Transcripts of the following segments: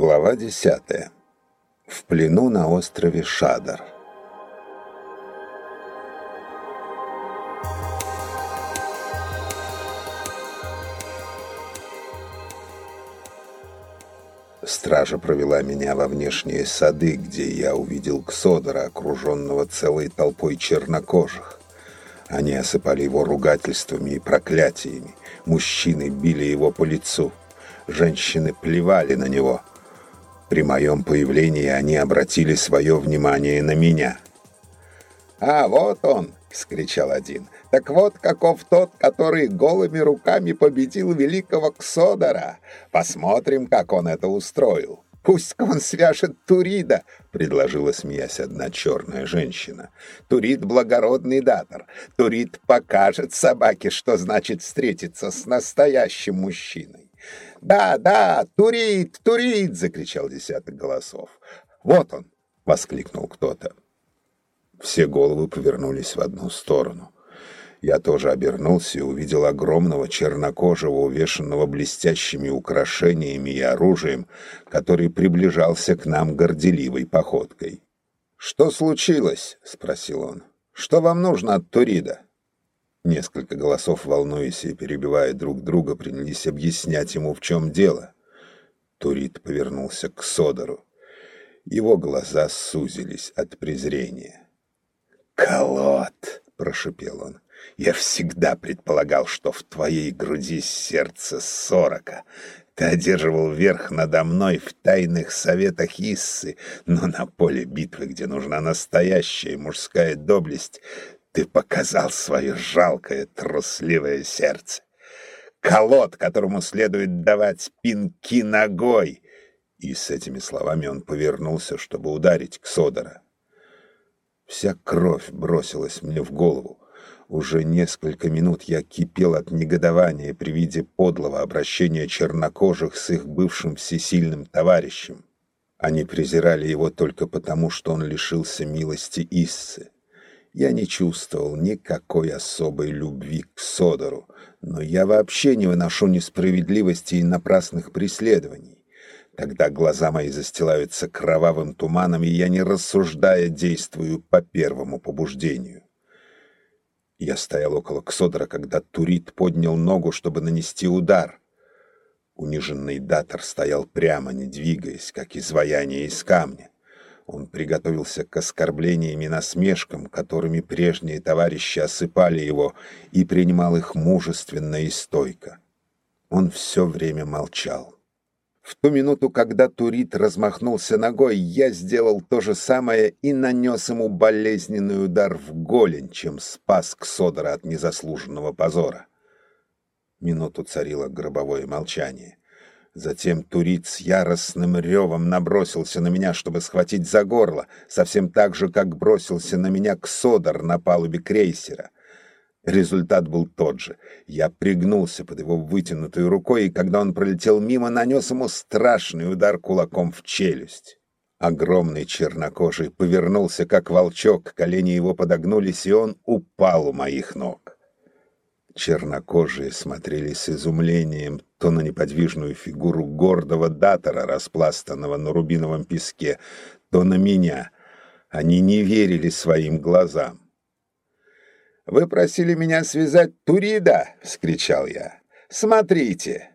Глава десятая. В плену на острове Шадар. Стража провела меня во внешние сады, где я увидел Ксодора, окруженного целой толпой чернокожих. Они осыпали его ругательствами и проклятиями. Мужчины били его по лицу. Женщины плевали на него. При моем появлении они обратили свое внимание на меня. «А, вот он!» — скричал один. «Так вот каков тот, который голыми руками победил великого Ксодора. Посмотрим, как он это устроил». «Пусть он свяжет Турида», — предложила, смеясь, одна черная женщина. «Турид — благородный датор. Турид покажет собаке, что значит встретиться с настоящим мужчиной». «Да, да, Турид, Турид!» — закричал десяток голосов. «Вот он!» — воскликнул кто-то. Все головы повернулись в одну сторону. Я тоже обернулся и увидел огромного чернокожего, увешанного блестящими украшениями и оружием, который приближался к нам горделивой походкой. «Что случилось?» — спросил он. «Что вам нужно от Турида?» Несколько голосов, волнуясь и перебивая друг друга, принялись объяснять ему, в чем дело. Турид повернулся к Содору. Его глаза сузились от презрения. «Колод!» — прошипел он. Я всегда предполагал, что в твоей груди сердце сорока. Ты одерживал верх надо мной в тайных советах Иссы, но на поле битвы, где нужна настоящая мужская доблесть, ты показал свое жалкое, трусливое сердце. Колод, которому следует давать пинки ногой. И с этими словами он повернулся, чтобы ударить Ксодора. Вся кровь бросилась мне в голову. Уже несколько минут я кипел от негодования при виде подлого обращения чернокожих с их бывшим всесильным товарищем. Они презирали его только потому, что он лишился милости Иссы. Я не чувствовал никакой особой любви к Содору, но я вообще не выношу несправедливости и напрасных преследований. Тогда глаза мои застилаются кровавым туманом, и я, не рассуждая, действую по первому побуждению. Я стоял около Ксодора, когда Турит поднял ногу, чтобы нанести удар. Униженный датор стоял прямо, не двигаясь, как изваяние из камня. Он приготовился к оскорблениям и насмешкам, которыми прежние товарищи осыпали его, и принимал их мужественно и стойко. Он все время молчал. В ту минуту, когда Турит размахнулся ногой, я сделал то же самое и нанес ему болезненный удар в голень, чем спас Ксодора от незаслуженного позора. Минуту царило гробовое молчание. Затем Турит с яростным ревом набросился на меня, чтобы схватить за горло, совсем так же, как бросился на меня Ксодор на палубе крейсера. Результат был тот же. Я пригнулся под его вытянутой рукой, и когда он пролетел мимо, нанес ему страшный удар кулаком в челюсть. Огромный чернокожий повернулся, как волчок, колени его подогнулись, и он упал у моих ног. Чернокожие смотрели с изумлением то на неподвижную фигуру гордого датора, распластанного на рубиновом песке, то на меня. Они не верили своим глазам. «Вы просили меня связать Турида!» — вскричал я. «Смотрите!»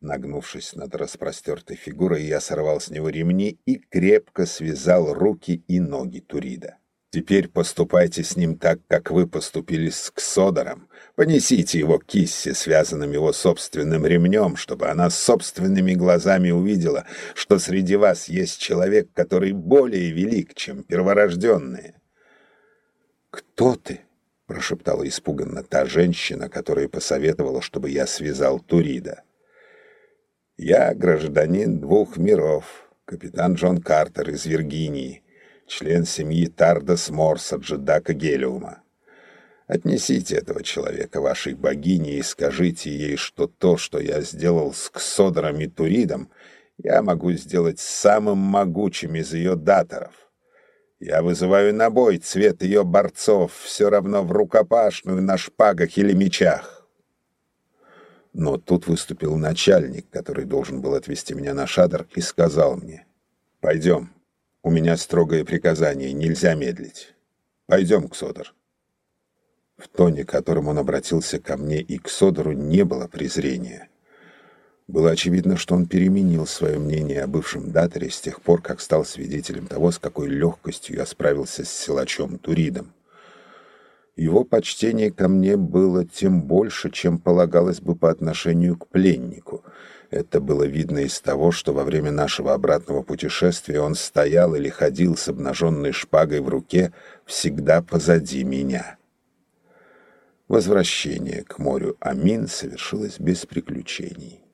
Нагнувшись над распростертой фигурой, я сорвал с него ремни и крепко связал руки и ноги Турида. «Теперь поступайте с ним так, как вы поступили с Ксодором. Понесите его к киссе, связанным его собственным ремнем, чтобы она собственными глазами увидела, что среди вас есть человек, который более велик, чем перворожденные». «Кто ты?» прошептала испуганно та женщина, которая посоветовала, чтобы я связал Турида. «Я гражданин двух миров, капитан Джон Картер из Виргинии, член семьи Тардас Морса Джедака Гелиума. Отнесите этого человека вашей богине и скажите ей, что то, что я сделал с Ксодором и Туридом, я могу сделать самым могучим из ее даторов. Я вызываю на бой цвет ее борцов, все равно в рукопашную, на шпагах или мечах. Но тут выступил начальник, который должен был отвезти меня на шадр, и сказал мне, «Пойдем, у меня строгое приказание, нельзя медлить. Пойдем, Ксодор». В тоне, которым он обратился ко мне и к Содору, не было презрения. Было очевидно, что он переменил свое мнение о бывшем даторе с тех пор, как стал свидетелем того, с какой легкостью я справился с силачом Туридом. Его почтение ко мне было тем больше, чем полагалось бы по отношению к пленнику. Это было видно из того, что во время нашего обратного путешествия он стоял или ходил с обнаженной шпагой в руке всегда позади меня. Возвращение к морю Амин совершилось без приключений.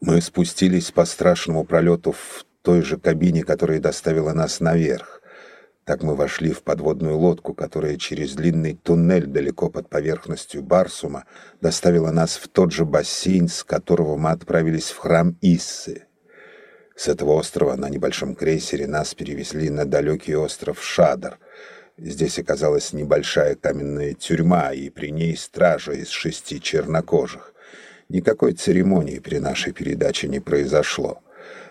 Мы спустились по страшному пролету в той же кабине, которая доставила нас наверх. Так мы вошли в подводную лодку, которая через длинный туннель далеко под поверхностью Барсума доставила нас в тот же бассейн, с которого мы отправились в храм Иссы. С этого острова на небольшом крейсере нас перевезли на далекий остров Шадар. Здесь оказалась небольшая каменная тюрьма, и при ней стража из шести чернокожих. Никакой церемонии при нашей передаче не произошло.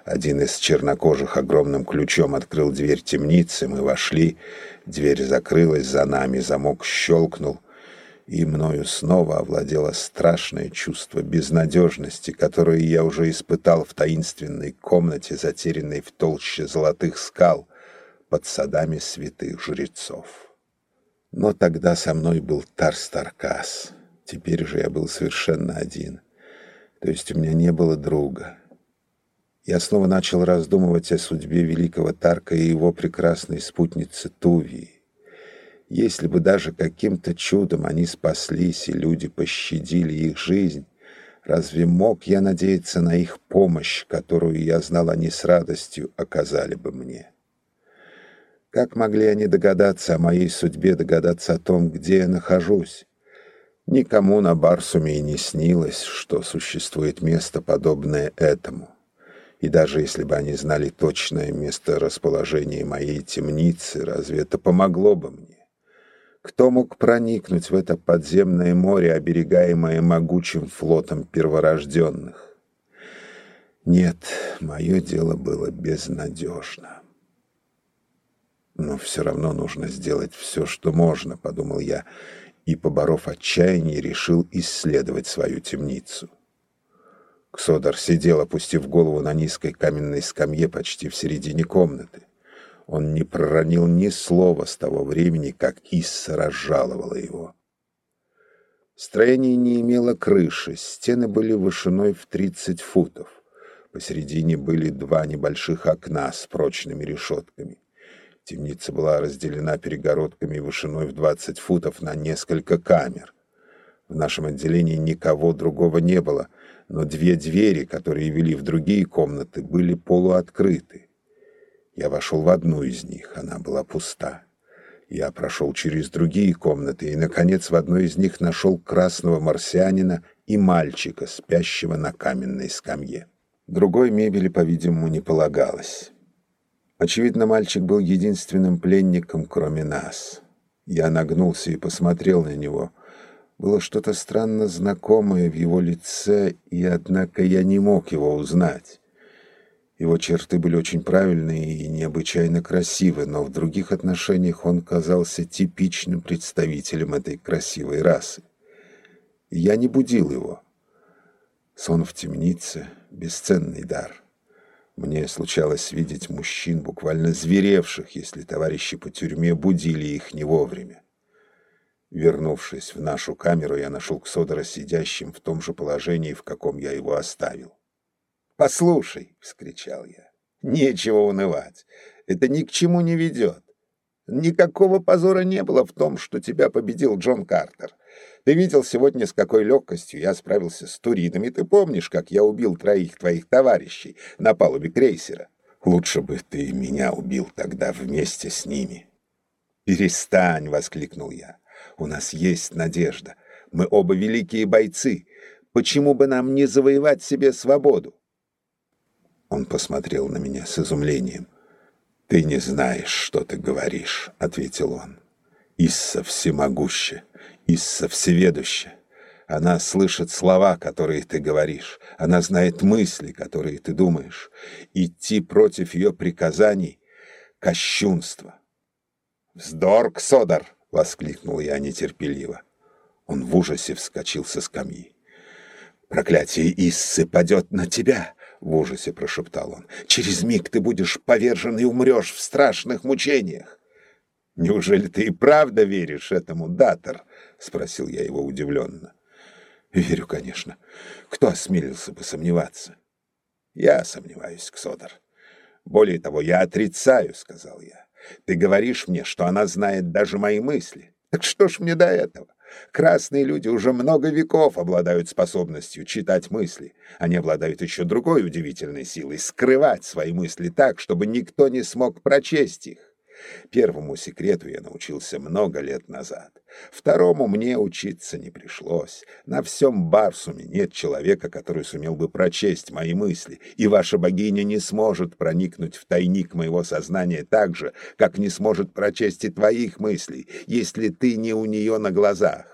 Один из чернокожих огромным ключом открыл дверь темницы, мы вошли, дверь закрылась за нами, замок щелкнул, и мною снова овладело страшное чувство безнадежности, которое я уже испытал в таинственной комнате, затерянной в толще золотых скал под садами святых жрецов. Но тогда со мной был Тарстаркас. Теперь же я был совершенно один. То есть у меня не было друга. Я снова начал раздумывать о судьбе великого Тарка и его прекрасной спутницы Тувии. Если бы даже каким-то чудом они спаслись и люди пощадили их жизнь, разве мог я надеяться на их помощь, которую я знал они с радостью оказали бы мне? Как могли они догадаться о моей судьбе, догадаться о том, где я нахожусь? Никому на Барсуме и не снилось, что существует место, подобное этому. И даже если бы они знали точное место расположения моей темницы, разве это помогло бы мне? Кто мог проникнуть в это подземное море, оберегаемое могучим флотом перворожденных? Нет, мое дело было безнадежно. Но все равно нужно сделать все, что можно, подумал я, и, поборов отчаяние, решил исследовать свою темницу. Ксодор сидел, опустив голову на низкой каменной скамье почти в середине комнаты. Он не проронил ни слова с того времени, как Исса разжаловала его. Строение не имело крыши, стены были вышиной в 30 футов. Посередине были два небольших окна с прочными решетками. Темница была разделена перегородками вышиной в 20 футов на несколько камер. В нашем отделении никого другого не было — но две двери, которые вели в другие комнаты, были полуоткрыты. Я вошел в одну из них, она была пуста. Я прошел через другие комнаты и, наконец, в одной из них нашел красного марсианина и мальчика, спящего на каменной скамье. Другой мебели, по-видимому, не полагалось. Очевидно, мальчик был единственным пленником, кроме нас. Я нагнулся и посмотрел на него — было что-то странно знакомое в его лице, и, однако, я не мог его узнать. Его черты были очень правильные и необычайно красивы, но в других отношениях он казался типичным представителем этой красивой расы. И я не будил его. Сон в темнице — бесценный дар. Мне случалось видеть мужчин, буквально зверевших, если товарищи по тюрьме будили их не вовремя. Вернувшись в нашу камеру, я нашел Ксодора сидящим в том же положении, в каком я его оставил. «Послушай!» — вскричал я. «Нечего унывать. Это ни к чему не ведет. Никакого позора не было в том, что тебя победил Джон Картер. Ты видел сегодня, с какой легкостью я справился с туридами. Ты помнишь, как я убил троих твоих товарищей на палубе крейсера? Лучше бы ты меня убил тогда вместе с ними». «Перестань!» — воскликнул я. У нас есть надежда. Мы оба великие бойцы. Почему бы нам не завоевать себе свободу? Он посмотрел на меня с изумлением. «Ты не знаешь, что ты говоришь», — ответил он. «Исса всемогуща, Исса всеведуща. Она слышит слова, которые ты говоришь. Она знает мысли, которые ты думаешь. Идти против ее приказаний — кощунство. «Вздор, Ксодар!» — воскликнул я нетерпеливо. Он в ужасе вскочил со скамьи. «Проклятие Иссы падет на тебя!» — в ужасе прошептал он. «Через миг ты будешь повержен и умрешь в страшных мучениях!» «Неужели ты и правда веришь этому, Датор?» — спросил я его удивленно. «Верю, конечно. Кто осмелился бы сомневаться?» «Я сомневаюсь, Ксодор. Более того, я отрицаю», — сказал я. «Ты говоришь мне, что она знает даже мои мысли. Так что ж мне до этого? Красные люди уже много веков обладают способностью читать мысли. Они обладают еще другой удивительной силой — скрывать свои мысли так, чтобы никто не смог прочесть их. Первому секрету я научился много лет назад. Второму мне учиться не пришлось. На всем Барсуме нет человека, который сумел бы прочесть мои мысли, и ваша богиня не сможет проникнуть в тайник моего сознания так же, как не сможет прочесть и твоих мыслей, если ты не у нее на глазах.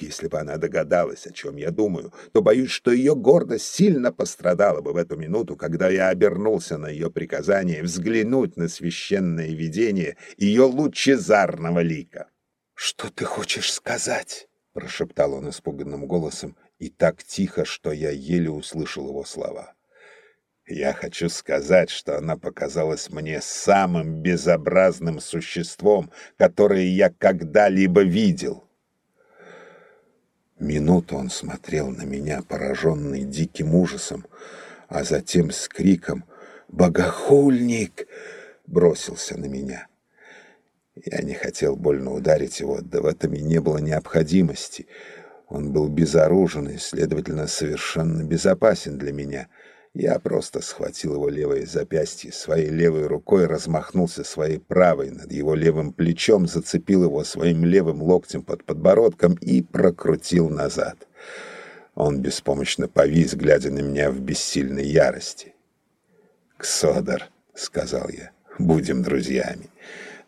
Если бы она догадалась, о чем я думаю, то боюсь, что ее гордость сильно пострадала бы в эту минуту, когда я обернулся на ее приказание взглянуть на священное видение ее лучезарного лика. «Что ты хочешь сказать?» — прошептал он испуганным голосом и так тихо, что я еле услышал его слова. «Я хочу сказать, что она показалась мне самым безобразным существом, которое я когда-либо видел». Минуту он смотрел на меня, пораженный диким ужасом, а затем с криком «Богохульник!» бросился на меня. Я не хотел больно ударить его, да в этом и не было необходимости. Он был безоружен и, следовательно, совершенно безопасен для меня — я просто схватил его левое запястье, своей левой рукой размахнулся своей правой над его левым плечом, зацепил его своим левым локтем под подбородком и прокрутил назад. Он беспомощно повис, глядя на меня в бессильной ярости. «Ксодор», — сказал я, — «будем друзьями.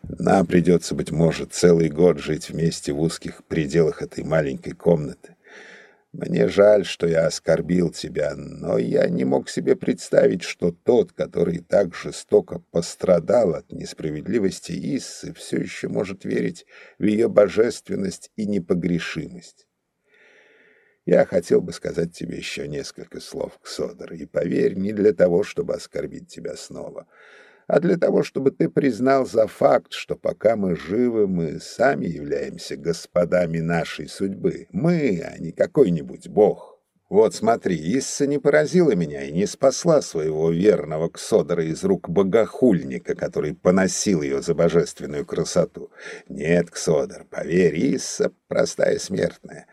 Нам придется, быть может, целый год жить вместе в узких пределах этой маленькой комнаты. Мне жаль, что я оскорбил тебя, но я не мог себе представить, что тот, который так жестоко пострадал от несправедливости Иссы, все еще может верить в ее божественность и непогрешимость. Я хотел бы сказать тебе еще несколько слов, Ксодор, и поверь, не для того, чтобы оскорбить тебя снова — а для того, чтобы ты признал за факт, что пока мы живы, мы сами являемся господами нашей судьбы. Мы, а не какой-нибудь бог. Вот смотри, Исса не поразила меня и не спасла своего верного Ксодора из рук богохульника, который поносил ее за божественную красоту. Нет, Ксодор, поверь, Исса простая смертная.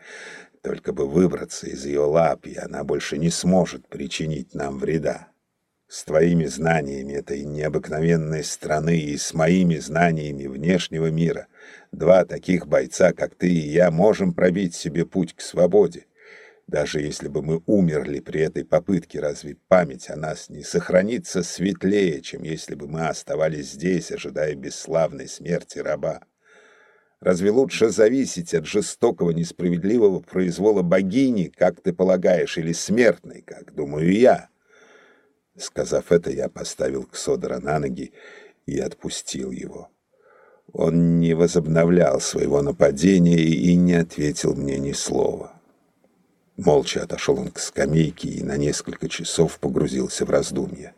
Только бы выбраться из ее лап, и она больше не сможет причинить нам вреда. С твоими знаниями этой необыкновенной страны и с моими знаниями внешнего мира два таких бойца, как ты и я, можем пробить себе путь к свободе. Даже если бы мы умерли при этой попытке, разве память о нас не сохранится светлее, чем если бы мы оставались здесь, ожидая бесславной смерти раба? Разве лучше зависеть от жестокого, несправедливого произвола богини, как ты полагаешь, или смертной, как думаю я?» Сказав это, я поставил Ксодора на ноги и отпустил его. Он не возобновлял своего нападения и не ответил мне ни слова. Молча отошел он к скамейке и на несколько часов погрузился в раздумья.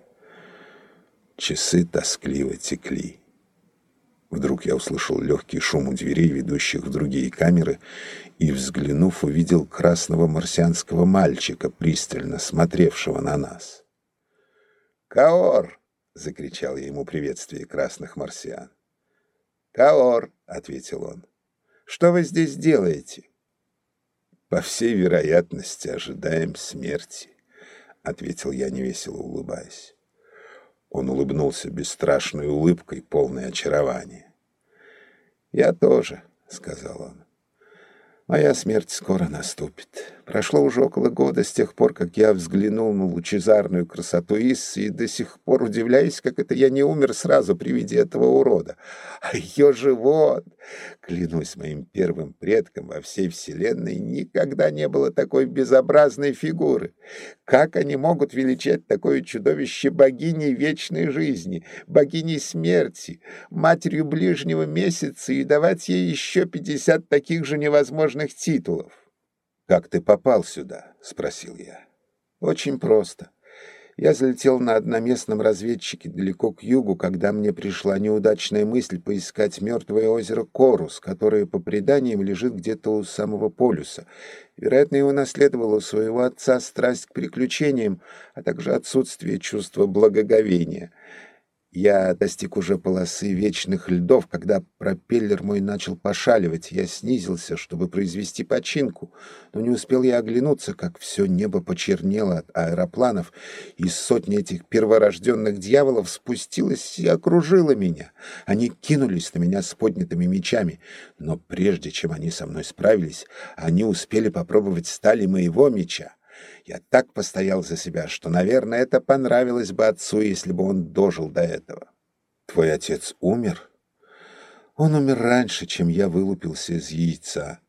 Часы тоскливо текли. Вдруг я услышал легкий шум у дверей, ведущих в другие камеры, и, взглянув, увидел красного марсианского мальчика, пристально смотревшего на нас. «Каор!» — закричал я ему приветствие красных марсиан. «Каор!» — ответил он. «Что вы здесь делаете?» «По всей вероятности ожидаем смерти», — ответил я, невесело улыбаясь. Он улыбнулся бесстрашной улыбкой, полной очарования. «Я тоже», — сказал он. «Моя смерть скоро наступит. Прошло уже около года с тех пор, как я взглянул на лучезарную красоту Иссы, и до сих пор удивляюсь, как это я не умер сразу при виде этого урода. А ее живот, клянусь моим первым предком во всей вселенной, никогда не было такой безобразной фигуры. Как они могут величать такое чудовище богиней вечной жизни, богиней смерти, матерью ближнего месяца и давать ей еще пятьдесят таких же невозможных титулов? «Как ты попал сюда?» — спросил я. «Очень просто. Я залетел на одноместном разведчике далеко к югу, когда мне пришла неудачная мысль поискать мертвое озеро Корус, которое, по преданиям, лежит где-то у самого полюса. Вероятно, его наследовала у своего отца страсть к приключениям, а также отсутствие чувства благоговения. Я достиг уже полосы вечных льдов, когда пропеллер мой начал пошаливать. Я снизился, чтобы произвести починку, но не успел я оглянуться, как все небо почернело от аэропланов, и сотни этих перворожденных дьяволов спустилась и окружила меня. Они кинулись на меня с поднятыми мечами, но прежде чем они со мной справились, они успели попробовать стали моего меча. Я так постоял за себя, что, наверное, это понравилось бы отцу, если бы он дожил до этого. Твой отец умер? Он умер раньше, чем я вылупился из яйца.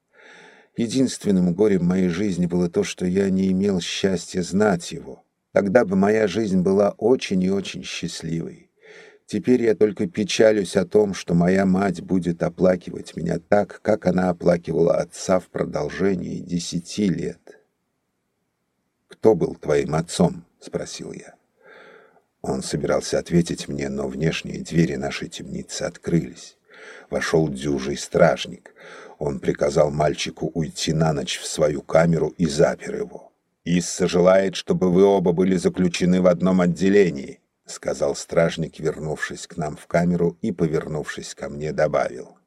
Единственным горем моей жизни было то, что я не имел счастья знать его. Тогда бы моя жизнь была очень и очень счастливой. Теперь я только печалюсь о том, что моя мать будет оплакивать меня так, как она оплакивала отца в продолжении десяти лет. «Кто был твоим отцом?» — спросил я. Он собирался ответить мне, но внешние двери нашей темницы открылись. Вошел дюжий стражник. Он приказал мальчику уйти на ночь в свою камеру и запер его. «Исса желает, чтобы вы оба были заключены в одном отделении», — сказал стражник, вернувшись к нам в камеру и, повернувшись ко мне, добавил.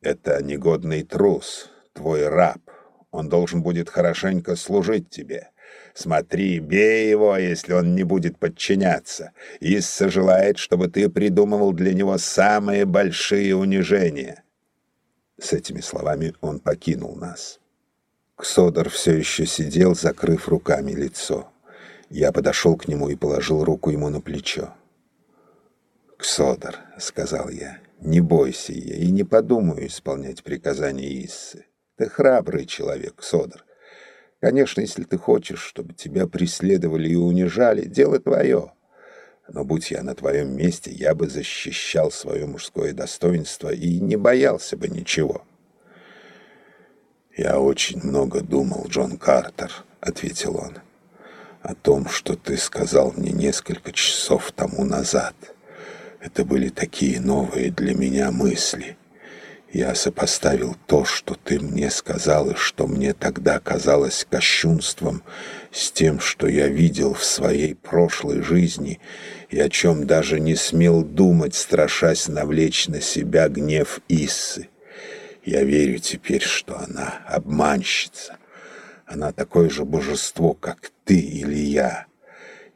«Это негодный трус, твой раб. Он должен будет хорошенько служить тебе. Смотри, бей его, если он не будет подчиняться. Исса желает, чтобы ты придумывал для него самые большие унижения». С этими словами он покинул нас. Ксодор все еще сидел, закрыв руками лицо. Я подошел к нему и положил руку ему на плечо. «Ксодор», — сказал я, — «не бойся я и не подумаю исполнять приказания Иссы. Ты храбрый человек, Содор. Конечно, если ты хочешь, чтобы тебя преследовали и унижали, дело твое. Но будь я на твоем месте, я бы защищал свое мужское достоинство и не боялся бы ничего. «Я очень много думал, Джон Картер», — ответил он, — «о том, что ты сказал мне несколько часов тому назад. Это были такие новые для меня мысли». Я сопоставил то, что ты мне сказал, и что мне тогда казалось кощунством, с тем, что я видел в своей прошлой жизни, и о чем даже не смел думать, страшась навлечь на себя гнев Иссы. Я верю теперь, что она обманщица. Она такое же божество, как ты или я.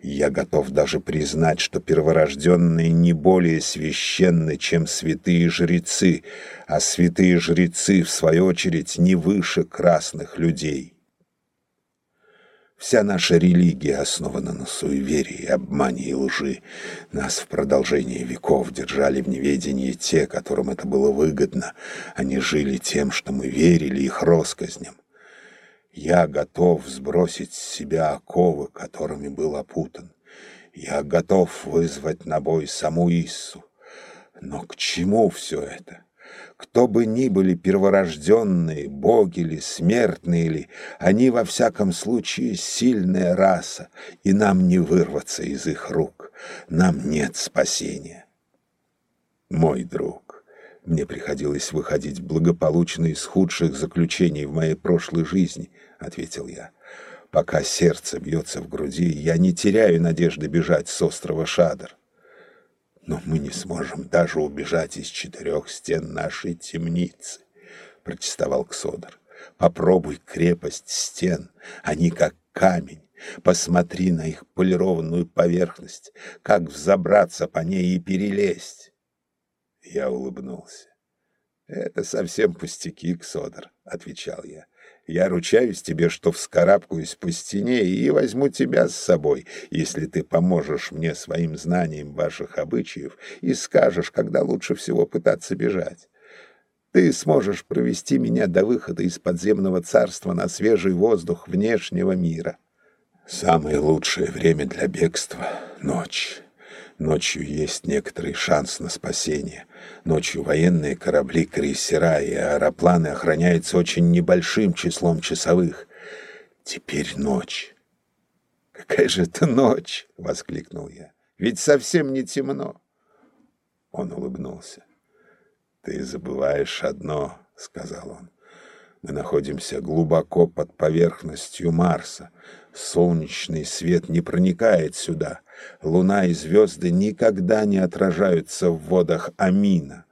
Я готов даже признать, что перворожденные не более священны, чем святые жрецы, а святые жрецы, в свою очередь, не выше красных людей. Вся наша религия основана на суеверии, обмане и лжи. Нас в продолжении веков держали в неведении те, которым это было выгодно. Они жили тем, что мы верили их россказням. Я готов сбросить с себя оковы, которыми был опутан. Я готов вызвать на бой саму Иссу. Но к чему все это? Кто бы ни были перворожденные, боги ли, смертные ли, они во всяком случае сильная раса, и нам не вырваться из их рук. Нам нет спасения. Мой друг, мне приходилось выходить благополучно из худших заключений в моей прошлой жизни, — ответил я. Пока сердце бьется в груди, я не теряю надежды бежать с острова Шадр. Но мы не сможем даже убежать из четырех стен нашей темницы, — протестовал Ксодор. Попробуй крепость стен, они как камень. Посмотри на их полированную поверхность, как взобраться по ней и перелезть. Я улыбнулся. «Это совсем пустяки, Ксодор», — отвечал я. Я ручаюсь тебе, что вскарабкаюсь по стене и возьму тебя с собой, если ты поможешь мне своим знанием ваших обычаев и скажешь, когда лучше всего пытаться бежать. Ты сможешь провести меня до выхода из подземного царства на свежий воздух внешнего мира. Самое лучшее время для бегства — ночь. Ночью есть некоторый шанс на спасение. Ночью военные корабли, крейсера и аэропланы охраняются очень небольшим числом часовых. Теперь ночь. «Какая же это ночь!» — воскликнул я. «Ведь совсем не темно!» Он улыбнулся. «Ты забываешь одно», — сказал он. «Мы находимся глубоко под поверхностью Марса. Солнечный свет не проникает сюда. Луна и звезды никогда не отражаются в водах Амина.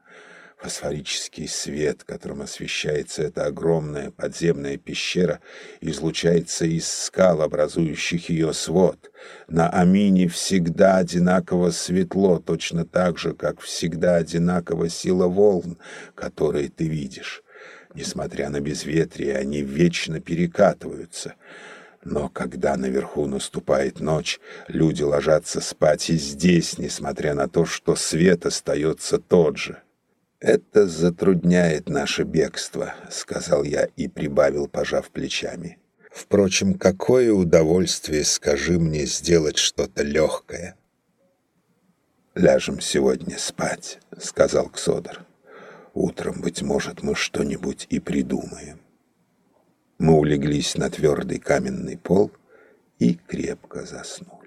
Фосфорический свет, которым освещается эта огромная подземная пещера, излучается из скал, образующих ее свод. На Амине всегда одинаково светло, точно так же, как всегда одинакова сила волн, которые ты видишь. Несмотря на безветрие, они вечно перекатываются. Но когда наверху наступает ночь, люди ложатся спать и здесь, несмотря на то, что свет остается тот же. «Это затрудняет наше бегство», — сказал я и прибавил, пожав плечами. «Впрочем, какое удовольствие, скажи мне, сделать что-то легкое». «Ляжем сегодня спать», — сказал Ксодор. «Утром, быть может, мы что-нибудь и придумаем». Мы улеглись на твердый каменный пол и крепко заснули.